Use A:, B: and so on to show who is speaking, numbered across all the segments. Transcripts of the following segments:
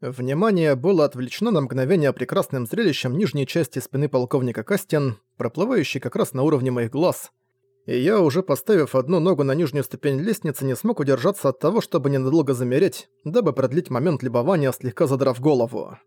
A: Внимание было отвлечено на мгновение прекрасным зрелищем нижней части спины полковника Кастин, проплывающей как раз на уровне моих глаз. И я, уже поставив одну ногу на нижнюю ступень лестницы, не смог удержаться от того, чтобы ненадолго замереть, дабы продлить момент любования, слегка задрав голову.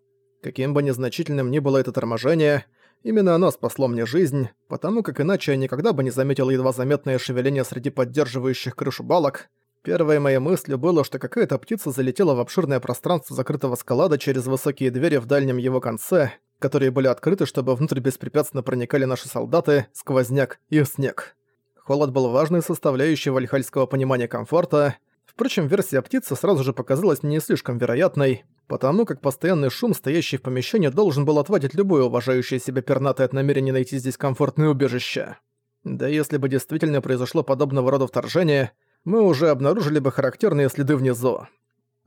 A: Каким бы незначительным ни было это торможение, именно оно спасло мне жизнь, потому как иначе я никогда бы не заметил едва заметное шевеление среди поддерживающих крышу балок, Первой моей мыслью было, что какая-то птица залетела в обширное пространство закрытого склада через высокие двери в дальнем его конце, которые были открыты, чтобы внутрь беспрепятственно проникали наши солдаты, сквозняк и снег. Холод был важной составляющей вальхальского понимания комфорта. Впрочем, версия птицы сразу же показалась мне не слишком вероятной, потому как постоянный шум, стоящий в помещении, должен был отводить любое уважающее себя пернатое от намерения найти здесь комфортное убежище. Да если бы действительно произошло подобного рода вторжение, мы уже обнаружили бы характерные следы внизу.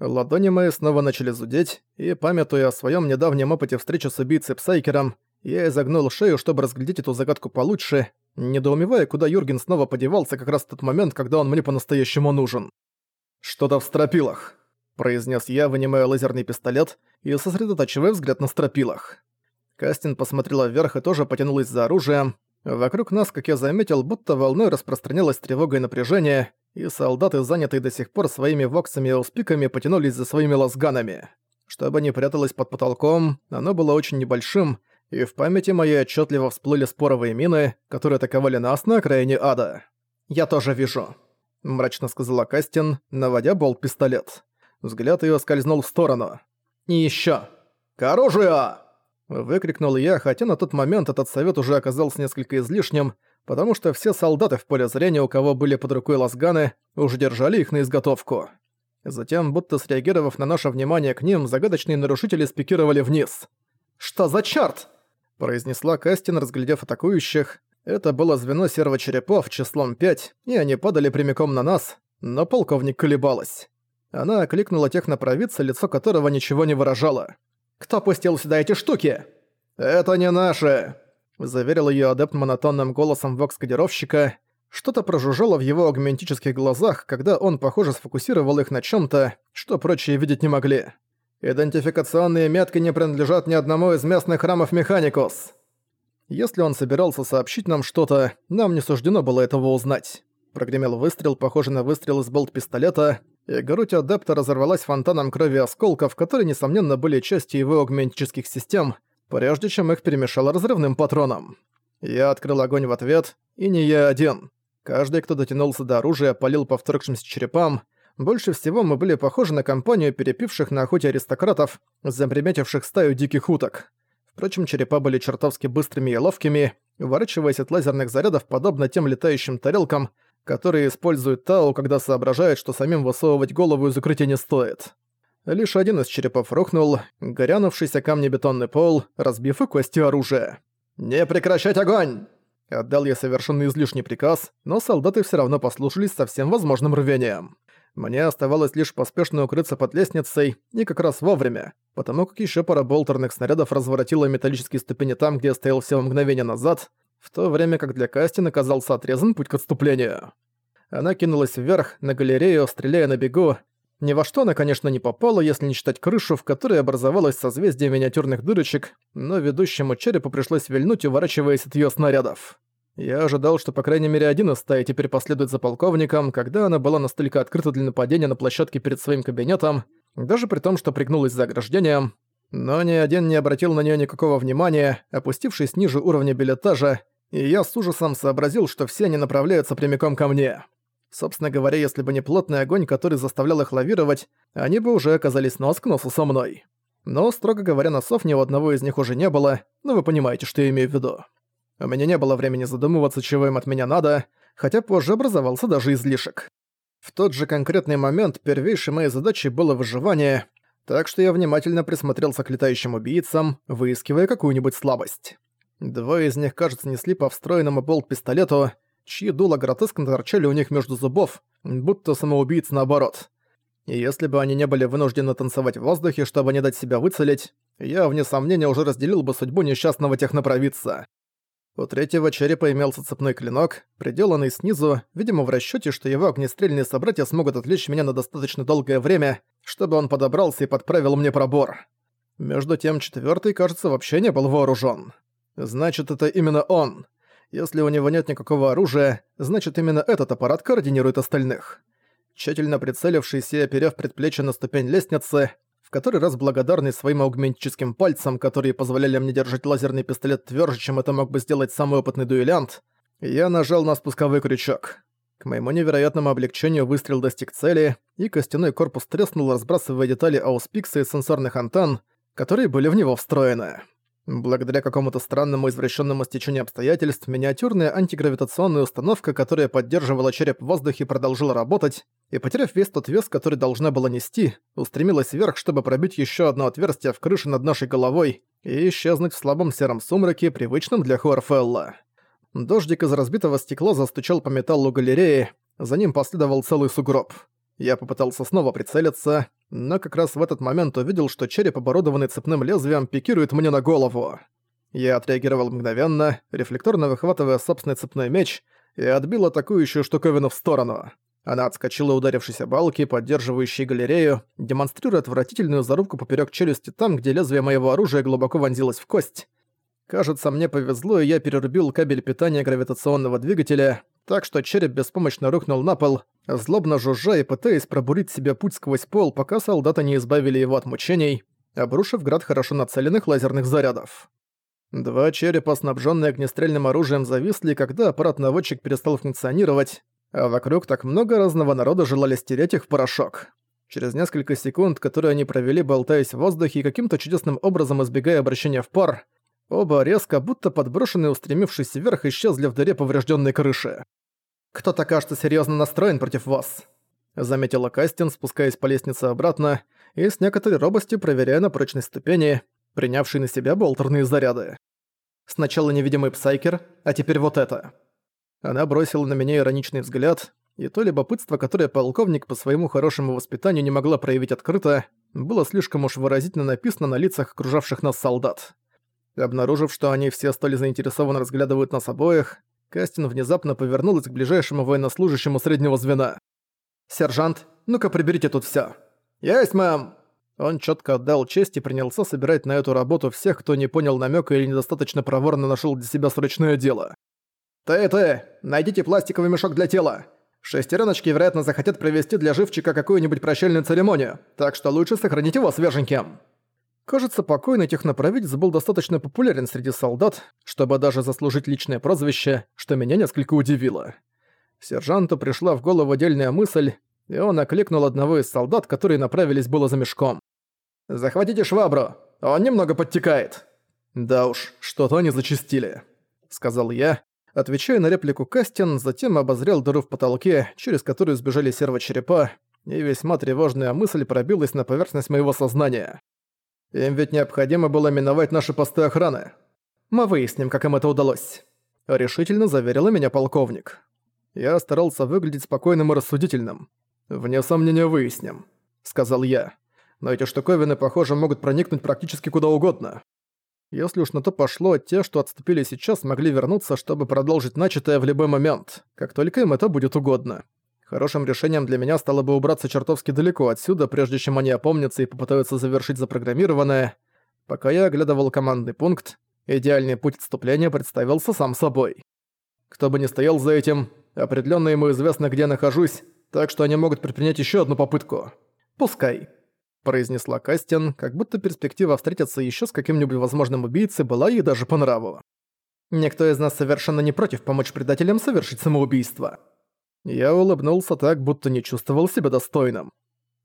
A: Ладони мои снова начали зудеть, и, памятуя о своем недавнем опыте встречи с убийцей Псайкером, я изогнул шею, чтобы разглядеть эту загадку получше, недоумевая, куда Юрген снова подевался как раз в тот момент, когда он мне по-настоящему нужен. «Что-то в стропилах», — произнес я, вынимая лазерный пистолет и сосредотачивая взгляд на стропилах. Кастин посмотрела вверх и тоже потянулась за оружием. Вокруг нас, как я заметил, будто волной распространялась тревога и напряжение, и солдаты, занятые до сих пор своими воксами и успиками, потянулись за своими лазганами. Чтобы не пряталось под потолком, оно было очень небольшим, и в памяти моей отчетливо всплыли споровые мины, которые атаковали нас на окраине ада. «Я тоже вижу», — мрачно сказала Кастин, наводя болт-пистолет. Взгляд ее скользнул в сторону. «И ещё! К оружию!» Выкрикнул я, хотя на тот момент этот совет уже оказался несколько излишним, потому что все солдаты в поле зрения, у кого были под рукой лазганы, уже держали их на изготовку. Затем, будто среагировав на наше внимание к ним, загадочные нарушители спикировали вниз. «Что за чёрт?» – произнесла Кастин, разглядев атакующих. Это было звено сервочерепов числом 5, и они падали прямиком на нас, но полковник колебалась. Она окликнула технопровидца, лицо которого ничего не выражало. «Кто пустил сюда эти штуки?» «Это не наши!» Заверил ее адепт монотонным голосом вокс-кодировщика. Что-то прожужжало в его агментических глазах, когда он, похоже, сфокусировал их на чем то что прочие видеть не могли. «Идентификационные метки не принадлежат ни одному из местных храмов Механикус». Если он собирался сообщить нам что-то, нам не суждено было этого узнать. Прогремел выстрел, похожий на выстрел из болт-пистолета, и грудь адепта разорвалась фонтаном крови осколков, которые, несомненно, были частью его агментических систем, прежде чем их перемешало разрывным патроном. Я открыл огонь в ответ, и не я один. Каждый, кто дотянулся до оружия, полил по вторгшимся черепам. Больше всего мы были похожи на компанию перепивших на охоте аристократов, заприметивших стаю диких уток. Впрочем, черепа были чертовски быстрыми и ловкими, ворачиваясь от лазерных зарядов подобно тем летающим тарелкам, которые используют Тау, когда соображают, что самим высовывать голову из укрытия не стоит. Лишь один из черепов рухнул, горянувшийся камнебетонный пол, разбив и кости оружия. «Не прекращать огонь!» Отдал я совершенно излишний приказ, но солдаты все равно послушались со всем возможным рвением. Мне оставалось лишь поспешно укрыться под лестницей, и как раз вовремя, потому как еще пара болтерных снарядов разворотила металлические ступени там, где я стоял всего мгновение назад, в то время как для Кастин оказался отрезан путь к отступлению. Она кинулась вверх, на галерею, стреляя на бегу, ни во что она, конечно, не попала, если не считать крышу, в которой образовалось созвездие миниатюрных дырочек, но ведущему черепу пришлось вильнуть, уворачиваясь от её снарядов. Я ожидал, что по крайней мере один из стаи теперь последует за полковником, когда она была настолько открыта для нападения на площадке перед своим кабинетом, даже при том, что пригнулась за ограждением. Но ни один не обратил на неё никакого внимания, опустившись ниже уровня билетажа, и я с ужасом сообразил, что все они направляются прямиком ко мне. Собственно говоря, если бы не плотный огонь, который заставлял их лавировать, они бы уже оказались нос к носу со мной. Но, строго говоря, носов ни у одного из них уже не было, но вы понимаете, что я имею в виду. У меня не было времени задумываться, чего им от меня надо, хотя позже образовался даже излишек. В тот же конкретный момент первейшей моей задачей было выживание, так что я внимательно присмотрелся к летающим убийцам, выискивая какую-нибудь слабость. Двое из них, кажется, несли по встроенному болт-пистолету, чьи дула гротескно торчали у них между зубов, будто самоубийц наоборот. И если бы они не были вынуждены танцевать в воздухе, чтобы не дать себя выцелить, я, вне сомнения, уже разделил бы судьбу несчастного технопровидца. У третьего черепа имелся цепной клинок, приделанный снизу, видимо, в расчёте, что его огнестрельные собратья смогут отвлечь меня на достаточно долгое время, чтобы он подобрался и подправил мне пробор. Между тем, четвёртый, кажется, вообще не был вооружён. Значит, это именно он. Если у него нет никакого оружия, значит, именно этот аппарат координирует остальных. Тщательно прицелившись и оперев предплечье на ступень лестницы, который раз благодарный своим аугментическим пальцам, которые позволяли мне держать лазерный пистолет тверже, чем это мог бы сделать самый опытный дуэлянт, я нажал на спусковой крючок. К моему невероятному облегчению выстрел достиг цели, и костяной корпус треснул, разбрасывая детали ауспикса и сенсорных антенн, которые были в него встроены. Благодаря какому-то странному извращенному стечению обстоятельств, миниатюрная антигравитационная установка, которая поддерживала череп в воздухе, продолжила работать, и, потеряв весь тот вес, который должна была нести, устремилась вверх, чтобы пробить еще одно отверстие в крыше над нашей головой и исчезнуть в слабом сером сумраке, привычном для Хуарфелла. Дождик из разбитого стекла застучал по металлу галереи, за ним последовал целый сугроб. Я попытался снова прицелиться, но как раз в этот момент увидел, что череп, оборудованный цепным лезвием, пикирует мне на голову. Я отреагировал мгновенно, рефлекторно выхватывая собственный цепной меч, и отбил атакующую штуковину в сторону. Она отскочила ударившись о балки, поддерживающей галерею, демонстрируя отвратительную зарубку поперек челюсти там, где лезвие моего оружия глубоко вонзилось в кость. Кажется, мне повезло, и я перерубил кабель питания гравитационного двигателя, так что череп беспомощно рухнул на пол, злобно жужжа и пытаясь пробурить себе путь сквозь пол, пока солдаты не избавили его от мучений, обрушив град хорошо нацеленных лазерных зарядов. Два черепа, снабженные огнестрельным оружием, зависли, когда аппарат-наводчик перестал функционировать, а вокруг так много разного народа желали стереть их в порошок. Через несколько секунд, которые они провели, болтаясь в воздухе и каким-то чудесным образом избегая обращения в пар, оба резко, будто подброшенные, устремившись вверх, исчезли в дыре поврежденной крыши. «Кто-то, кажется, серьезно настроен против вас», — заметила Кастин, спускаясь по лестнице обратно и с некоторой робостью проверяя на прочность ступени, принявшей на себя болтерные заряды. Сначала невидимый псайкер, а теперь вот это. Она бросила на меня ироничный взгляд, и то любопытство, которое полковник по своему хорошему воспитанию не могла проявить открыто, было слишком уж выразительно написано на лицах окружавших нас солдат. Обнаружив, что они все столь заинтересованно разглядывают нас обоих, Кастин внезапно повернулась к ближайшему военнослужащему среднего звена. «Сержант, ну-ка приберите тут всё». «Есть, мэм!» Он чётко отдал честь и принялся собирать на эту работу всех, кто не понял намёка или недостаточно проворно нашёл для себя срочное дело. «Ты, ты, найдите пластиковый мешок для тела. Шестереночки, вероятно, захотят провести для живчика какую-нибудь прощальную церемонию, так что лучше сохранить его свеженьким». Кажется, покойный техноправитель был достаточно популярен среди солдат, чтобы даже заслужить личное прозвище, что меня несколько удивило. Сержанту пришла в голову отдельная мысль, и он окликнул одного из солдат, которые направились было за мешком. «Захватите швабру, он немного подтекает». «Да уж, что-то они зачистили», — сказал я, отвечая на реплику Кастин, затем обозрел дыру в потолке, через которую сбежали сервочерепа, и весьма тревожная мысль пробилась на поверхность моего сознания. Им ведь необходимо было миновать наши посты охраны. Мы выясним, как им это удалось. Решительно заверила меня полковник. Я старался выглядеть спокойным и рассудительным. «Вне сомнения выясним», — сказал я. «Но эти штуковины, похоже, могут проникнуть практически куда угодно. Если уж на то пошло, те, что отступили сейчас, могли вернуться, чтобы продолжить начатое в любой момент, как только им это будет угодно. Хорошим решением для меня стало бы убраться чертовски далеко отсюда, прежде чем они опомнятся и попытаются завершить запрограммированное. Пока я оглядывал командный пункт, идеальный путь отступления представился сам собой. Кто бы ни стоял за этим, определенно ему известно, где я нахожусь, так что они могут предпринять еще одну попытку. «Пускай», — произнесла Кастин, как будто перспектива встретиться еще с каким-нибудь возможным убийцей была ей даже по нраву. «Никто из нас совершенно не против помочь предателям совершить самоубийство». Я улыбнулся так, будто не чувствовал себя достойным.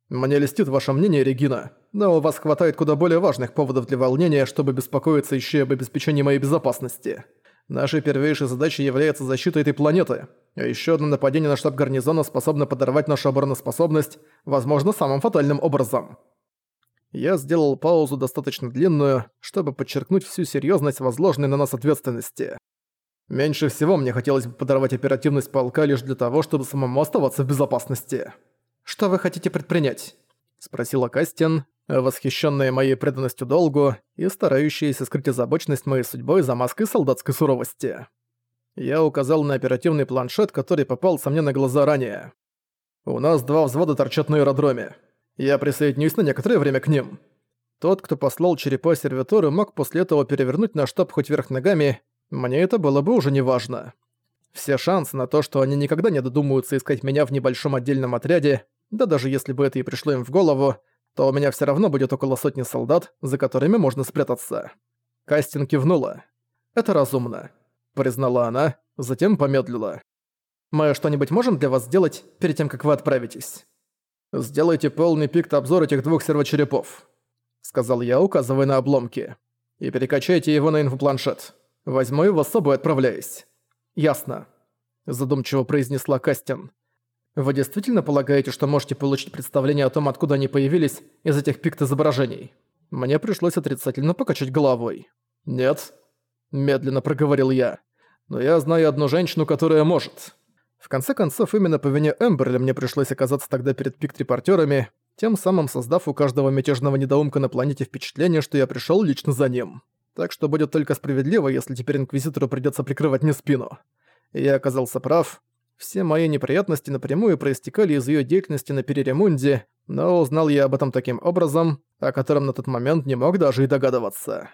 A: «Мне льстит ваше мнение, Регина, но у вас хватает куда более важных поводов для волнения, чтобы беспокоиться еще об обеспечении моей безопасности. Нашей первейшей задачей является защита этой планеты, а еще одно нападение на штаб гарнизона способно подорвать нашу обороноспособность, возможно, самым фатальным образом». Я сделал паузу достаточно длинную, чтобы подчеркнуть всю серьезность возложенной на нас ответственности. Меньше всего мне хотелось бы подорвать оперативность полка лишь для того, чтобы самому оставаться в безопасности. Что вы хотите предпринять? — спросила Кастин, восхищенная моей преданностью долгу и старающаяся скрыть озабоченность моей судьбой за маской солдатской суровости. Я указал на оперативный планшет, который попался мне на глаза ранее. «У нас два взвода торчат на аэродроме. Я присоединюсь на некоторое время к ним». Тот, кто послал черепа сервиторы, мог после этого перевернуть наш штаб хоть вверх ногами, мне это было бы уже неважно. Все шансы на то, что они никогда не додумаются искать меня в небольшом отдельном отряде, да даже если бы это и пришло им в голову, то у меня все равно будет около сотни солдат, за которыми можно спрятаться. Кастин кивнула. «Это разумно», — признала она, затем помедлила. «Мы что-нибудь можем для вас сделать перед тем, как вы отправитесь?» «Сделайте полный пикт-обзор этих двух сервочерепов», — сказал я, указывая на обломки. «И перекачайте его на инфопланшет. Возьму его с собой, отправляюсь». «Ясно», — задумчиво произнесла Кастин. «Вы действительно полагаете, что можете получить представление о том, откуда они появились из этих пикт-изображений?» Мне пришлось отрицательно покачать головой. «Нет», — медленно проговорил я. «Но я знаю одну женщину, которая может». В конце концов, именно по вине Эмберли мне пришлось оказаться тогда перед пикт-репортерами, тем самым создав у каждого мятежного недоумка на планете впечатление, что я пришел лично за ним так что будет только справедливо, если теперь Инквизитору придется прикрывать мне спину. я оказался прав. Все мои неприятности напрямую проистекали из ее деятельности на Переремунде, но узнал я об этом таким образом, о котором на тот момент не мог даже и догадываться.